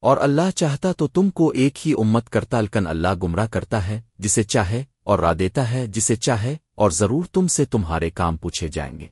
اور اللہ چاہتا تو تم کو ایک ہی امت کرتا لکن اللہ گمراہ کرتا ہے، جسے چاہے اور را دیتا ہے، جسے چاہے اور ضرور تم سے تمہارے کام پوچھے جائیں گے۔